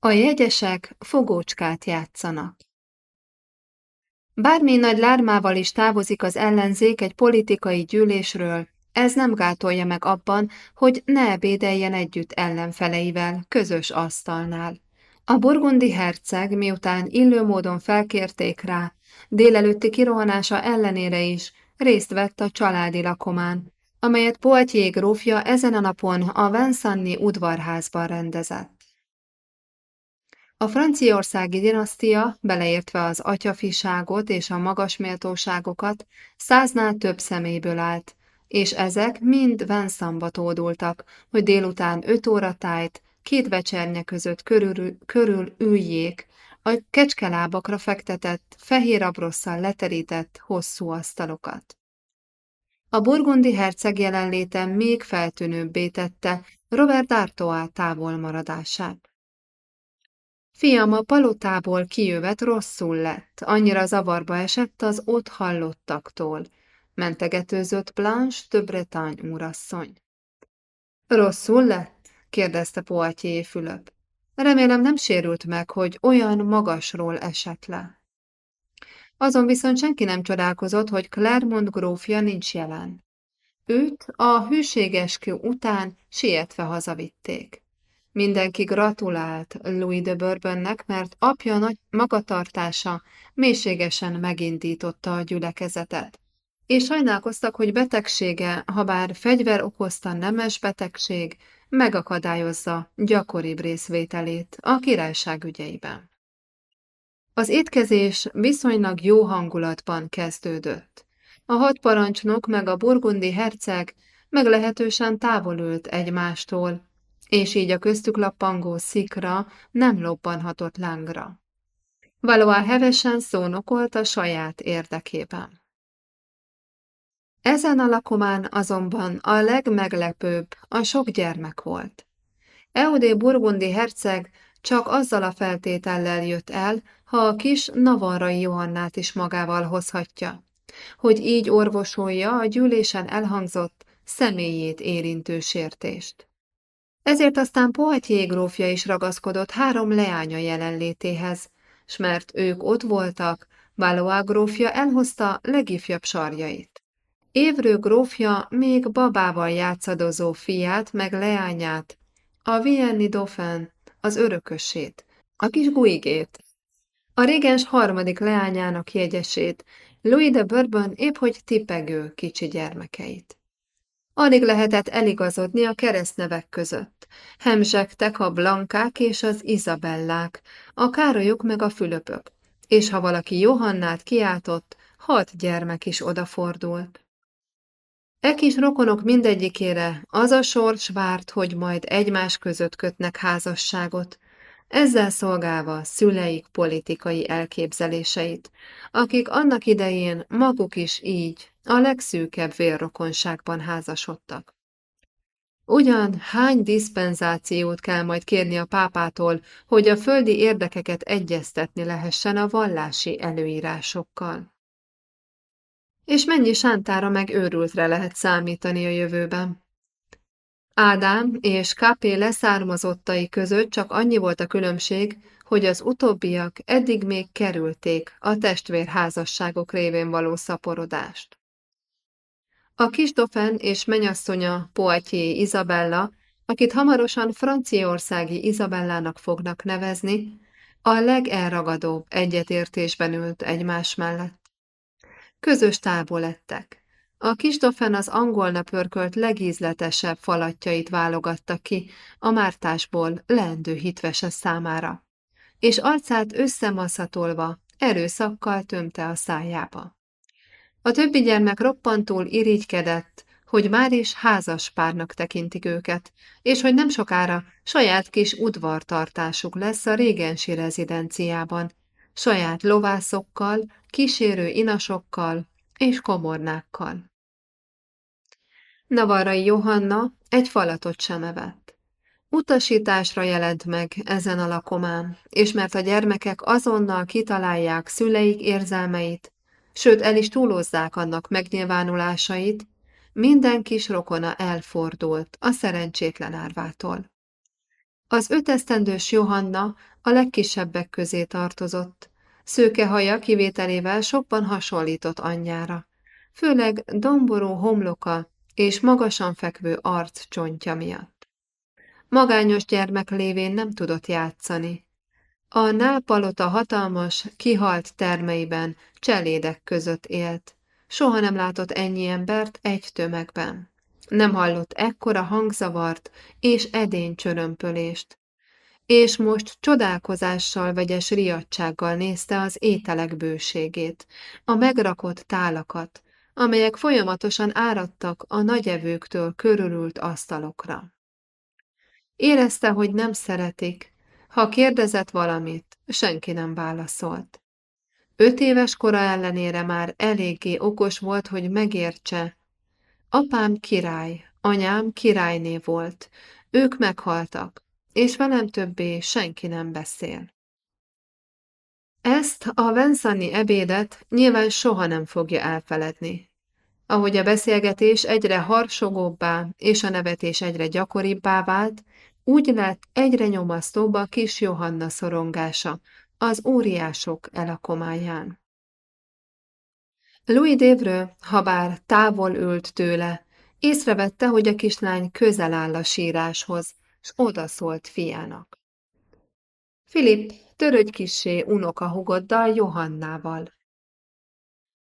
A jegyesek fogócskát játszanak. Bármi nagy lármával is távozik az ellenzék egy politikai gyűlésről, ez nem gátolja meg abban, hogy ne ebédeljen együtt ellenfeleivel, közös asztalnál. A burgundi herceg, miután illő módon felkérték rá, délelőtti kirohanása ellenére is részt vett a családi lakomán, amelyet Poitiers grófja ezen a napon a Vincenni udvarházban rendezett. A franciaországi dinasztia, beleértve az atyafiságot és a magas méltóságokat, száznál több személyből állt, és ezek mind Venszamba tódultak, hogy délután öt óra tájt, két vecsernye között körül, körül üljék, a kecskelábakra fektetett, fehér abrosszal leterített, hosszú asztalokat. A burgundi herceg jelenléte még feltűnőbbé tette Robert Artois távol maradását. Fiam a palotából kijövet rosszul lett, annyira zavarba esett az ott hallottaktól, mentegetőzött Blanche de Bretagne úrasszony. Rosszul lett? kérdezte Poitier Fülöp. Remélem nem sérült meg, hogy olyan magasról esett le. Azon viszont senki nem csodálkozott, hogy Clermont grófja nincs jelen. Őt a hűségeskü után sietve hazavitték. Mindenki gratulált Louis de Bourbonnek, mert apja nagy magatartása mélységesen megindította a gyülekezetet. És sajnálkoztak, hogy betegsége, ha bár fegyver okozta nemes betegség, megakadályozza gyakoribb részvételét a királyság ügyeiben. Az étkezés viszonylag jó hangulatban kezdődött. A hat parancsnok meg a burgundi herceg meglehetősen távol ült egymástól, és így a köztük lappangó szikra nem lobbanhatott lángra. Valóan hevesen szónokolt a saját érdekében. Ezen a lakomán azonban a legmeglepőbb a sok gyermek volt. Eudé burgundi herceg csak azzal a feltétellel jött el, ha a kis navarrai Johannát is magával hozhatja, hogy így orvosolja a gyűlésen elhangzott személyét érintő sértést. Ezért aztán Poitiers grófja is ragaszkodott három leánya jelenlétéhez, s mert ők ott voltak, Valois grófja elhozta legifjabb sarjait. Évrő grófja még babával játszadozó fiát meg leányát, a Vienni Dauphin, az örökösét, a kis Guigét, a régens harmadik leányának jegyesét, Louis de Bourbon épp hogy tipegő kicsi gyermekeit. Alig lehetett eligazodni a keresztnevek között. Hemzsegtek a blankák és az Izabellák, a Károlyok meg a Fülöpök, és ha valaki Johannát kiáltott, hat gyermek is odafordult. E kis rokonok mindegyikére az a sors várt, hogy majd egymás között kötnek házasságot, ezzel szolgálva szüleik politikai elképzeléseit, akik annak idején maguk is így a legszűkebb vérrokonságban házasodtak. Ugyan hány diszpenzációt kell majd kérni a pápától, hogy a földi érdekeket egyeztetni lehessen a vallási előírásokkal? És mennyi sántára meg őrültre lehet számítani a jövőben? Ádám és Kápé leszármazottai között csak annyi volt a különbség, hogy az utóbbiak eddig még kerülték a testvérházasságok révén való szaporodást. A kis Dauphin és menyasszonya Poitiers Izabella, akit hamarosan franciaországi Izabellának fognak nevezni, a legelragadóbb egyetértésben ült egymás mellett. Közös távol lettek. A kis Dauphin az angolna pörkölt legízletesebb falatjait válogatta ki a mártásból leendő hitvese számára, és arcát összemaszatolva erőszakkal tömte a szájába. A többi gyermek roppantól irigykedett, hogy már is házas párnak tekintik őket, és hogy nem sokára saját kis udvartartásuk lesz a régensi rezidenciában, saját lovászokkal, kísérő inasokkal és komornákkal. Navarai Johanna egy falatot sem evett. Utasításra jelent meg ezen a lakomán, és mert a gyermekek azonnal kitalálják szüleik érzelmeit, sőt el is túlozzák annak megnyilvánulásait, minden kis rokona elfordult a szerencsétlen árvától. Az ötesztendős Johanna a legkisebbek közé tartozott. Szőke haja kivételével sokban hasonlított anyjára, főleg domború homloka és magasan fekvő arc csontja miatt. Magányos gyermek lévén nem tudott játszani. A nápalota hatalmas, kihalt termeiben cselédek között élt. Soha nem látott ennyi embert egy tömegben. Nem hallott ekkora hangzavart és edény csörömpölést. És most csodálkozással vegyes riadtsággal nézte az ételek bőségét, a megrakott tálakat, amelyek folyamatosan áradtak a nagyevőktől körülült asztalokra. Érezte, hogy nem szeretik, ha kérdezett valamit, senki nem válaszolt. Öt éves kora ellenére már eléggé okos volt, hogy megértse. Apám király, anyám királyné volt, ők meghaltak, és velem többé senki nem beszél. Ezt a Venszani ebédet nyilván soha nem fogja elfeledni. Ahogy a beszélgetés egyre harsogóbbá és a nevetés egyre gyakoribbá vált, úgy lett egyre nyomasztóbb a kis Johanna szorongása az óriások elakomáján. Louis Devreux, ha bár távol ült tőle, észrevette, hogy a kislány közel áll a síráshoz, s odaszólt fiának. Filip, törődj kissé unokahugoddal Johannával.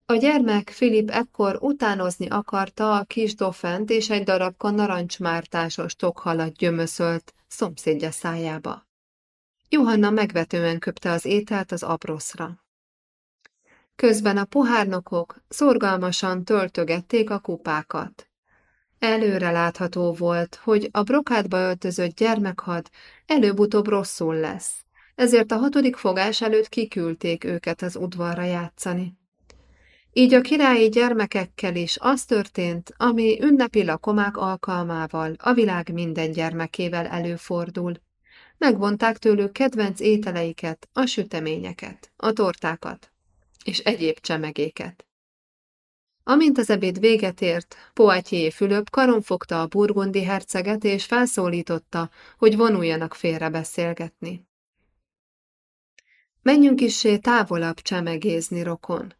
A gyermek Filip ekkor utánozni akarta a kis dofent és egy darabka narancsmártásos tokhalat gyömöszölt szomszédja szájába. Johanna megvetően köpte az ételt az abroszra. Közben a pohárnokok szorgalmasan töltögették a kupákat. Előre látható volt, hogy a brokádba öltözött gyermekhad előbb-utóbb rosszul lesz, ezért a hatodik fogás előtt kiküldték őket az udvarra játszani. Így a királyi gyermekekkel is az történt, ami ünnepi lakomák alkalmával a világ minden gyermekével előfordul. Megvonták tőlük kedvenc ételeiket, a süteményeket, a tortákat és egyéb csemegéket. Amint az ebéd véget ért, Poitier Fülöp karonfogta a burgundi herceget, és felszólította, hogy vonuljanak félre beszélgetni. Menjünk isé távolabb csemegézni, rokon.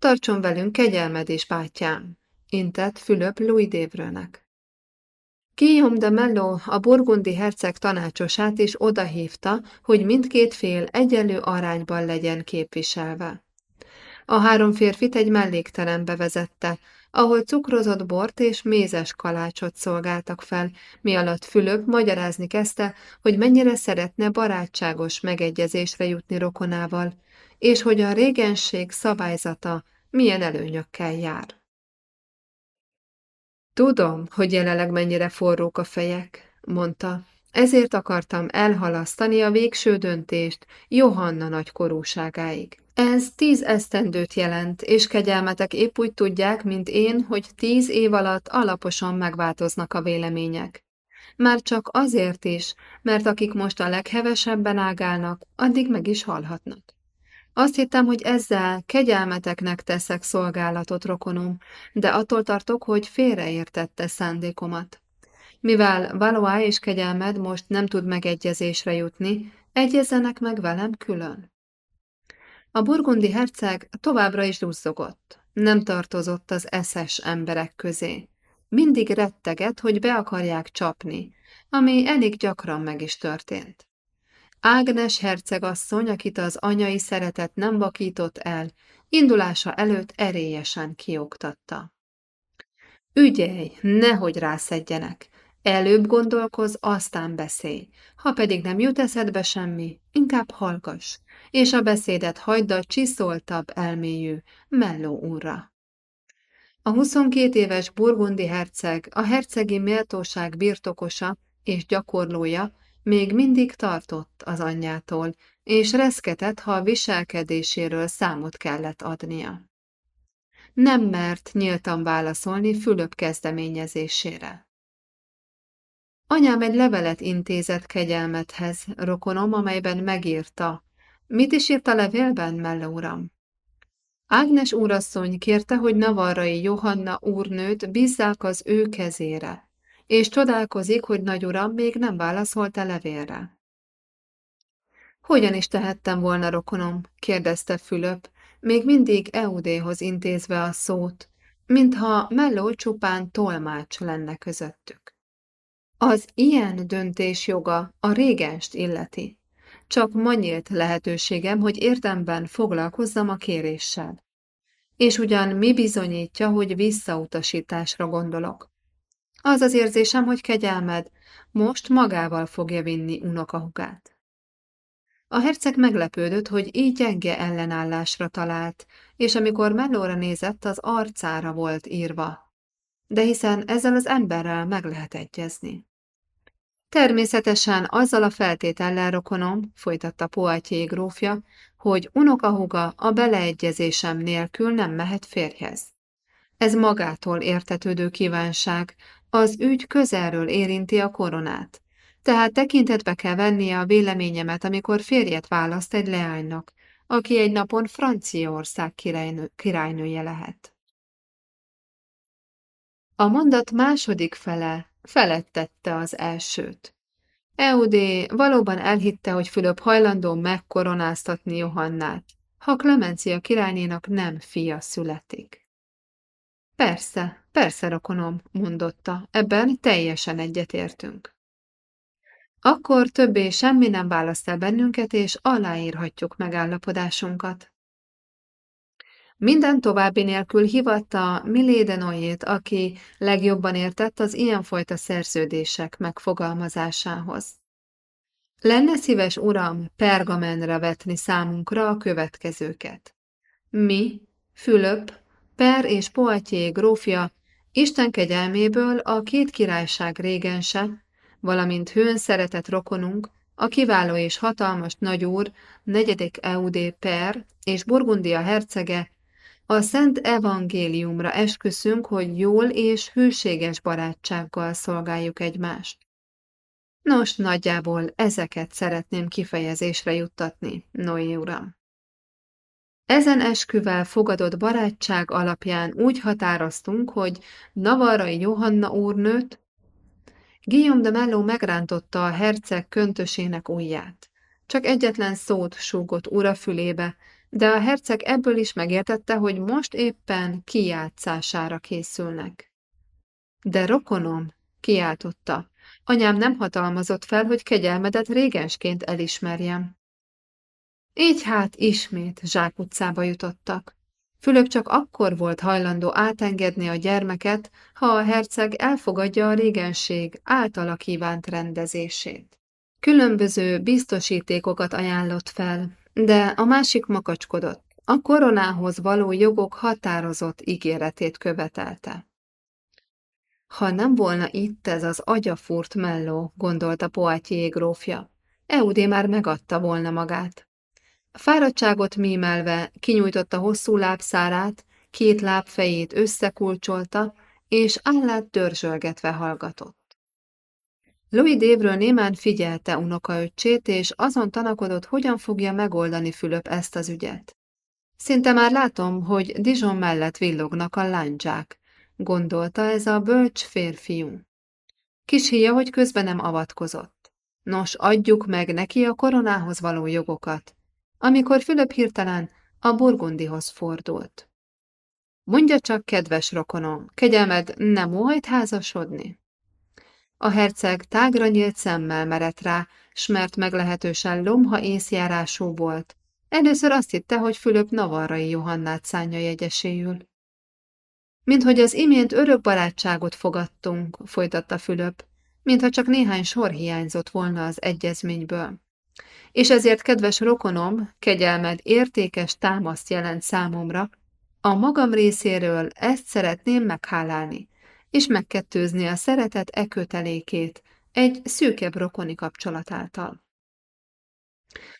Tartson velünk kegyelmed és bátyám, intett Fülöp Louis Dévrőnek. Guillaume de Mello a burgundi herceg tanácsosát is odahívta, hogy mindkét fél egyenlő arányban legyen képviselve. A három férfit egy mellékterembe vezette, ahol cukrozott bort és mézes kalácsot szolgáltak fel, mi alatt Fülöp magyarázni kezdte, hogy mennyire szeretne barátságos megegyezésre jutni rokonával, és hogy a régenség szabályzata milyen előnyökkel jár. Tudom, hogy jelenleg mennyire forrók a fejek, mondta, ezért akartam elhalasztani a végső döntést Johanna nagykorúságáig. Ez tíz esztendőt jelent, és kegyelmetek épp úgy tudják, mint én, hogy tíz év alatt alaposan megváltoznak a vélemények. Már csak azért is, mert akik most a leghevesebben ágálnak, addig meg is halhatnak. Azt hittem, hogy ezzel kegyelmeteknek teszek szolgálatot, rokonom, de attól tartok, hogy félreértette szándékomat. Mivel Valois és kegyelmed most nem tud megegyezésre jutni, egyezzenek meg velem külön. A burgundi herceg továbbra is duzzogott. Nem tartozott az eszes emberek közé. Mindig retteget, hogy be akarják csapni, ami elég gyakran meg is történt. Ágnes hercegasszony, akit az anyai szeretet nem vakított el, indulása előtt erélyesen kioktatta. Ügyelj, nehogy rászedjenek, előbb gondolkoz, aztán beszélj, ha pedig nem jut eszedbe semmi, inkább hallgass, és a beszédet hagyd a csiszoltabb elmélyű Melló úrra. A 22 éves burgundi herceg, a hercegi méltóság birtokosa és gyakorlója még mindig tartott az anyjától, és reszketett, ha a viselkedéséről számot kellett adnia. Nem mert nyíltan válaszolni Fülöp kezdeményezésére. Anyám egy levelet intézett kegyelmethez, rokonom, amelyben megírta. Mit is írt a levélben, Melle uram? Ágnes úrasszony kérte, hogy Navarrai Johanna úrnőt bízzák az ő kezére. És csodálkozik, hogy nagy uram még nem válaszolt a levélre. Hogyan is tehettem volna, rokonom? kérdezte Fülöp, még mindig Eudéhoz intézve a szót, mintha Melló csupán tolmács lenne közöttük. Az ilyen döntés joga a régenst illeti. Csak ma lehetőségem, hogy érdemben foglalkozzam a kéréssel. És ugyan mi bizonyítja, hogy visszautasításra gondolok. Az az érzésem, hogy kegyelmed most magával fogja vinni unokahugát. A herceg meglepődött, hogy így gyenge ellenállásra talált, és amikor Mellóra nézett, az arcára volt írva. De hiszen ezzel az emberrel meg lehet egyezni. Természetesen azzal a feltétellel rokonom, folytatta Poitier grófja, hogy unokahuga a beleegyezésem nélkül nem mehet férjhez. Ez magától értetődő kívánság, az ügy közelről érinti a koronát, tehát tekintetbe kell vennie a véleményemet, amikor férjet választ egy leánynak, aki egy napon Franciaország királynő, királynője lehet. A mondat második fele felettette az elsőt. Eudé valóban elhitte, hogy Fülöp hajlandó megkoronáztatni Johannát, ha Klemencia királynénak nem fia születik. Persze, persze, rokonom, mondotta, ebben teljesen egyetértünk. Akkor többé semmi nem választ el bennünket, és aláírhatjuk megállapodásunkat. Minden további nélkül hivatta Milédenoyét, aki legjobban értett az ilyenfajta szerződések megfogalmazásához. Lenne szíves uram pergamenre vetni számunkra a következőket. Mi, Fülöp, Per és Poitiers grófja, Isten kegyelméből a két királyság régense, valamint hőn szeretett rokonunk, a kiváló és hatalmas nagyúr, negyedik Eudé Per és Burgundia hercege, a Szent Evangéliumra esküszünk, hogy jól és hűséges barátsággal szolgáljuk egymást. Nos, nagyjából ezeket szeretném kifejezésre juttatni, Noé uram. Ezen esküvel fogadott barátság alapján úgy határoztunk, hogy Navarai Johanna úrnőt, Guillaume de Mello megrántotta a herceg köntösének ujját. Csak egyetlen szót súgott ura fülébe, de a herceg ebből is megértette, hogy most éppen kijátszására készülnek. De rokonom, kiáltotta, anyám nem hatalmazott fel, hogy kegyelmedet régensként elismerjem. Így hát ismét zsákutcába jutottak. Fülöp csak akkor volt hajlandó átengedni a gyermeket, ha a herceg elfogadja a régenség általa kívánt rendezését. Különböző biztosítékokat ajánlott fel, de a másik makacskodott. A koronához való jogok határozott ígéretét követelte. Ha nem volna itt ez az agyafúrt melló, gondolta Poitier grófja, Eudé már megadta volna magát. Fáradtságot mímelve kinyújtotta hosszú lábszárát, két lábfejét összekulcsolta, és állát dörzsölgetve hallgatott. Louis Dévről némán figyelte unokaöccsét, és azon tanakodott, hogyan fogja megoldani Fülöp ezt az ügyet. Szinte már látom, hogy Dijon mellett villognak a láncsák, gondolta ez a bölcs férfiú. Kis híja, hogy közben nem avatkozott. Nos, adjuk meg neki a koronához való jogokat, amikor Fülöp hirtelen a burgundihoz fordult. Mondja csak, kedves rokonom, kegyelmed nem óhajt házasodni? A herceg tágra nyílt szemmel merett rá, s mert meglehetősen lomha észjárású volt. Először azt hitte, hogy Fülöp Navarrai Johannát szánja jegyeséül. Mint hogy az imént örök barátságot fogadtunk, folytatta Fülöp, mintha csak néhány sor hiányzott volna az egyezményből. És ezért, kedves rokonom, kegyelmed értékes támaszt jelent számomra, a magam részéről ezt szeretném meghálálni és megkettőzni a szeretet e egy szűkebb rokoni kapcsolat által.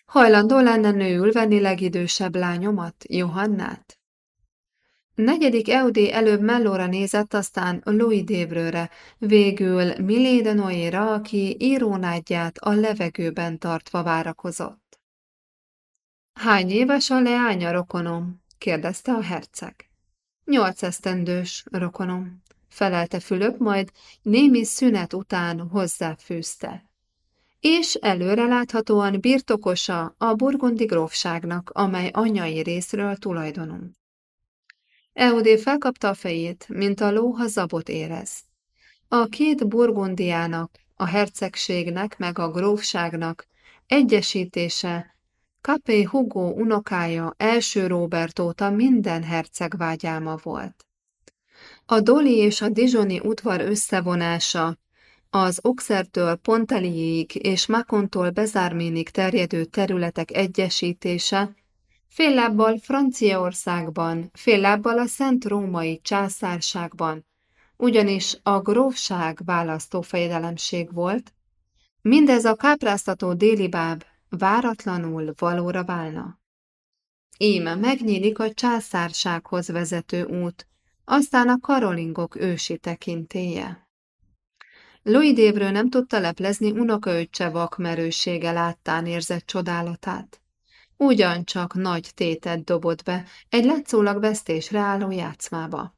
Hajlandó lenne nőül venni legidősebb lányomat, Johannát? Negyedik Eudé előbb Mellóra nézett, aztán Louis Dévrőre, végül Milé de Noéra, aki írónádját a levegőben tartva várakozott. Hány éves a leánya, rokonom? kérdezte a herceg. Nyolc esztendős, rokonom felelte Fülöp, majd némi szünet után hozzáfűzte. És előreláthatóan birtokosa a burgundi grófságnak, amely anyai részről tulajdonunk. Eudé felkapta a fejét, mint a ló, ha zabot érez. A két burgundiának, a hercegségnek meg a grófságnak egyesítése Capé Hugo unokája első Robert óta minden herceg vágyálma volt. A Doli és a Dijoni udvar összevonása, az Oxertől Ponteliéig és Makontól Bezárménig terjedő területek egyesítése, fél lábbal Franciaországban, fél lábbal a Szent Római császárságban, ugyanis a grófság választófejedelemség volt, mindez a kápráztató déli báb váratlanul valóra válna. Íme megnyílik a császársághoz vezető út, aztán a karolingok ősi tekintélye. Louis Dévről nem tudta leplezni unokaöccse vakmerősége láttán érzett csodálatát. Ugyancsak nagy tétet dobott be egy látszólag vesztésre álló játszmába.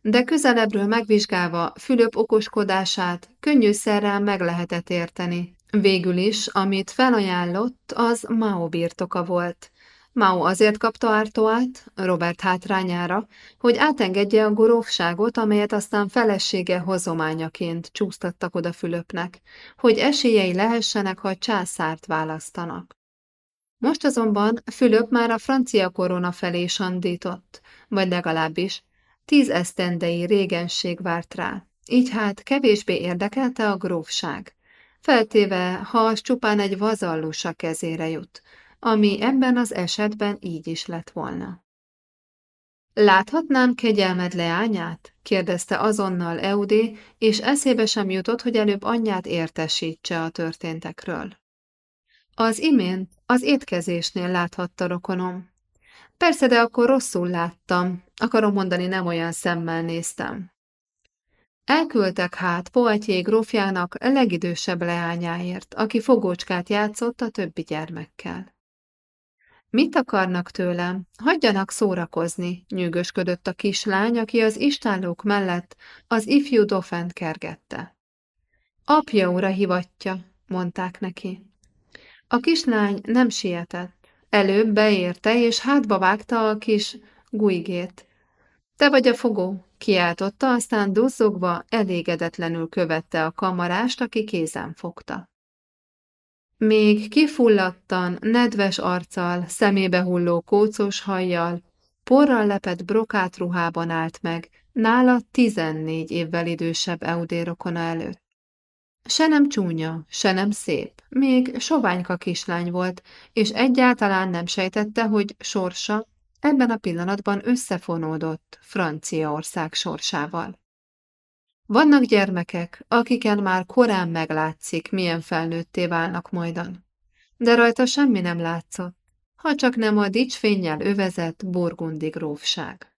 De közelebbről megvizsgálva Fülöp okoskodását könnyűszerrel meg lehetett érteni. Végül is, amit felajánlott, az Mao birtoka volt, Mao azért kapta Artoát, Robert hátrányára, hogy átengedje a gorófságot, amelyet aztán felesége hozományaként csúsztattak oda Fülöpnek, hogy esélyei lehessenek, ha császárt választanak. Most azonban Fülöp már a francia korona felé sandított, vagy legalábbis tíz esztendei régenség várt rá, így hát kevésbé érdekelte a grófság, feltéve, ha az csupán egy vazallusa kezére jut, ami ebben az esetben így is lett volna. Láthatnám kegyelmed leányát? kérdezte azonnal Eudé, és eszébe sem jutott, hogy előbb anyját értesítse a történtekről. Az imént az étkezésnél láthatta rokonom. Persze, de akkor rosszul láttam, akarom mondani, nem olyan szemmel néztem. Elküldtek hát Poitiers grófjának legidősebb leányáért, aki fogócskát játszott a többi gyermekkel. Mit akarnak tőlem? Hagyjanak szórakozni, nyűgösködött a kislány, aki az istállók mellett az ifjú dofent kergette. Apja ura hivatja, mondták neki. A kislány nem sietett. Előbb beérte, és hátba vágta a kis guigét. Te vagy a fogó, kiáltotta, aztán duzzogva elégedetlenül követte a kamarást, aki kézen fogta. Még kifulladtan, nedves arccal, szemébe hulló kócos hajjal, porral lepett brokát ruhában állt meg, nála tizennégy évvel idősebb eudérokona előtt. Se nem csúnya, se nem szép, még soványka kislány volt, és egyáltalán nem sejtette, hogy sorsa ebben a pillanatban összefonódott Franciaország sorsával. Vannak gyermekek, akiken már korán meglátszik, milyen felnőtté válnak majdan. De rajta semmi nem látszott, ha csak nem a dicsfénnyel övezett burgundi grófság.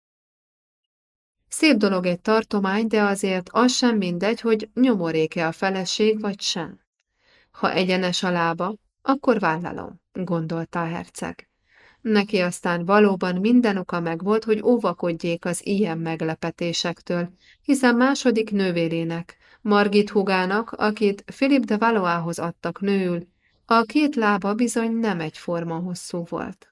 Szép dolog egy tartomány, de azért az sem mindegy, hogy nyomoréke a feleség vagy sem. Ha egyenes a lába, akkor vállalom, gondolta a herceg. Neki aztán valóban minden oka megvolt, hogy óvakodjék az ilyen meglepetésektől, hiszen második nővérének, Margit hugának, akit Philip de Valoához adtak nőül, a két lába bizony nem egyforma hosszú volt.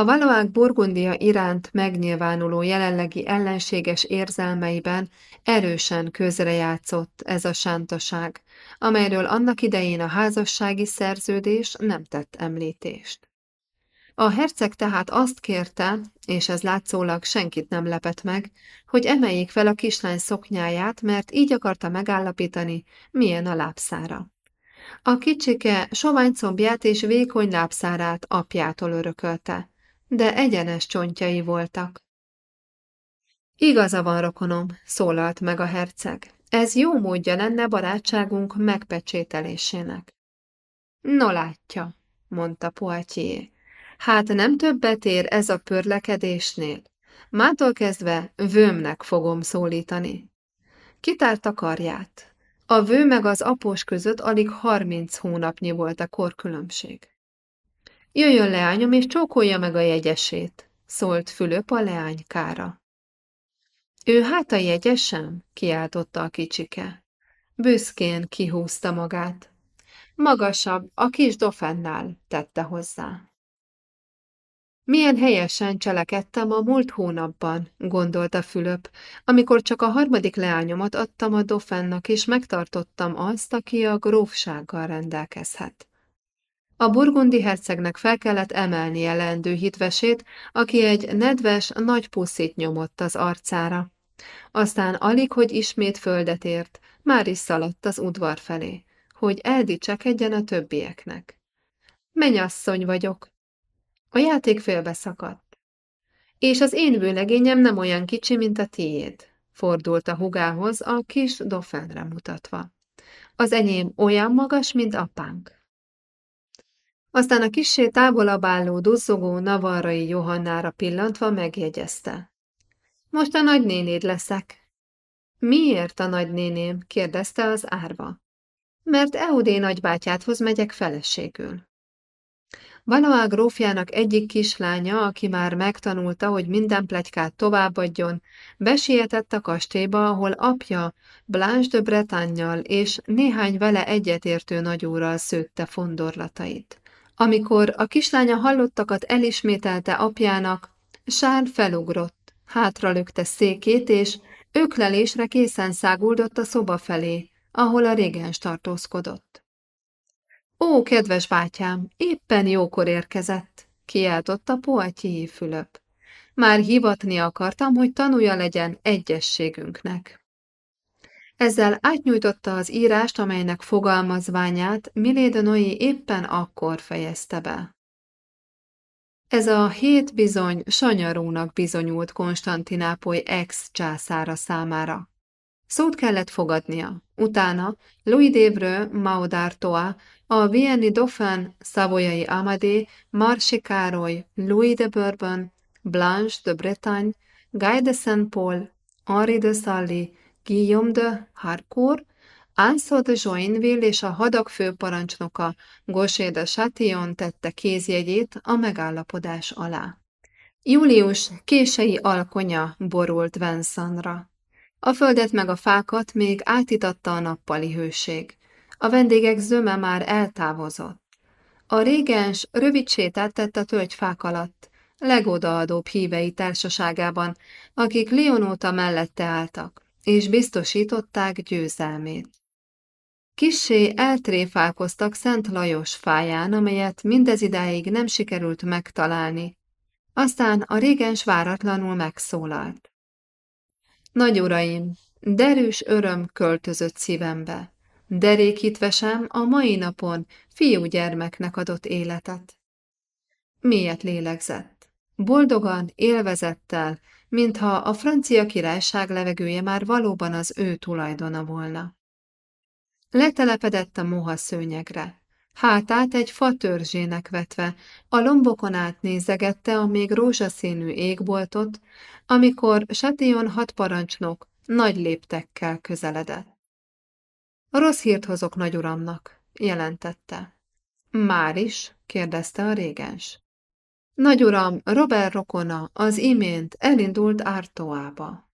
A Valoák Burgundia iránt megnyilvánuló jelenlegi ellenséges érzelmeiben erősen közrejátszott ez a sántaság, amelyről annak idején a házassági szerződés nem tett említést. A herceg tehát azt kérte, és ez látszólag senkit nem lepett meg, hogy emeljék fel a kislány szoknyáját, mert így akarta megállapítani, milyen a lábszára. A kicsike sovány combját és vékony lábszárát apjától örökölte, de egyenes csontjai voltak. Igaza van, rokonom, szólalt meg a herceg. Ez jó módja lenne barátságunk megpecsételésének. No látja, mondta Poitier. Hát nem többet ér ez a pörlekedésnél. Mától kezdve vőmnek fogom szólítani. Kitárta karját. A vő meg az após között alig harminc hónapnyi volt a korkülönbség. Jöjjön leányom, és csókolja meg a jegyesét, szólt Fülöp a leánykára. Ő hát a jegyesem? kiáltotta a kicsike. Büszkén kihúzta magát. Magasabb, a kis dofennál, tette hozzá. Milyen helyesen cselekedtem a múlt hónapban, gondolta Fülöp, amikor csak a harmadik leányomat adtam a Dofennak, és megtartottam azt, aki a grófsággal rendelkezhet. A burgundi hercegnek fel kellett emelnie leendő hitvesét, aki egy nedves, nagy puszit nyomott az arcára. Aztán alig, hogy ismét földet ért, már is szaladt az udvar felé, hogy eldicsekedjen a többieknek. Menyasszony vagyok, a játék félbeszakadt. És az én vőlegényem nem olyan kicsi, mint a tiéd, fordult a hugához a kis dofenre mutatva. Az enyém olyan magas, mint apánk. Aztán a kissé távolabb álló duzzogó navarrai Johannára pillantva megjegyezte. Most a nagynénéd leszek. Miért a nagynéném? kérdezte az árva. Mert Eudé nagybátyádhoz megyek feleségül. Valois grófjának egyik kislánya, aki már megtanulta, hogy minden plegykát továbbadjon, besietett a kastélyba, ahol apja Blanche de Bretagne-nyal és néhány vele egyetértő nagyúrral szőtte fondorlatait. Amikor a kislánya hallottakat elismételte apjának, Sár felugrott, hátralökte székét, és öklelésre készen száguldott a szoba felé, ahol a régens tartózkodott. Ó, kedves bátyám, éppen jókor érkezett, kiáltotta Poatyi Fülöp. Már hivatni akartam, hogy tanulja legyen egyességünknek. Ezzel átnyújtotta az írást, amelynek fogalmazványát Milédenoi éppen akkor fejezte be. Ez a hét bizony sanyarúnak bizonyult Konstantinápoly ex-császára számára. Szót kellett fogadnia. Utána Louis d'Evreux Maud'Artois a Vieni Dauphin, Szavoyai Amadé, Marsi Károly, Louis de Bourbon, Blanche de Bretagne, Guy de Saint-Paul, Henri de Sully, Guillaume de Harcourt, Anso de Joinville és a hadak főparancsnoka Gaucher de Chatillon tette kézjegyét a megállapodás alá. Július kései alkonya borult Vensanra. A földet meg a fákat még átitatta a nappali hőség. A vendégek zöme már eltávozott. A régens rövid sétát tett a tölgyfák alatt, legodaadóbb hívei társaságában, akik Leonóta mellette álltak, és biztosították győzelmét. Kissé eltréfálkoztak Szent Lajos fáján, amelyet mindez idáig nem sikerült megtalálni. Aztán a régens váratlanul megszólalt. Nagy uraim, derűs öröm költözött szívembe. Derékítvesem a mai napon fiúgyermeknek adott életet. Mélyet lélegzett. Boldogan, élvezettel, mintha a francia királyság levegője már valóban az ő tulajdona volna. Letelepedett a moha szőnyegre. Hátát egy fa törzsének vetve, a lombokon át nézegette a még rózsaszínű égboltot, amikor Sation hat parancsnok nagy léptekkel közeledett. Rossz hírt hozok nagyuramnak, jelentette. Már is? kérdezte a régens. Nagyuram, Robert rokona az imént elindult Ártóába.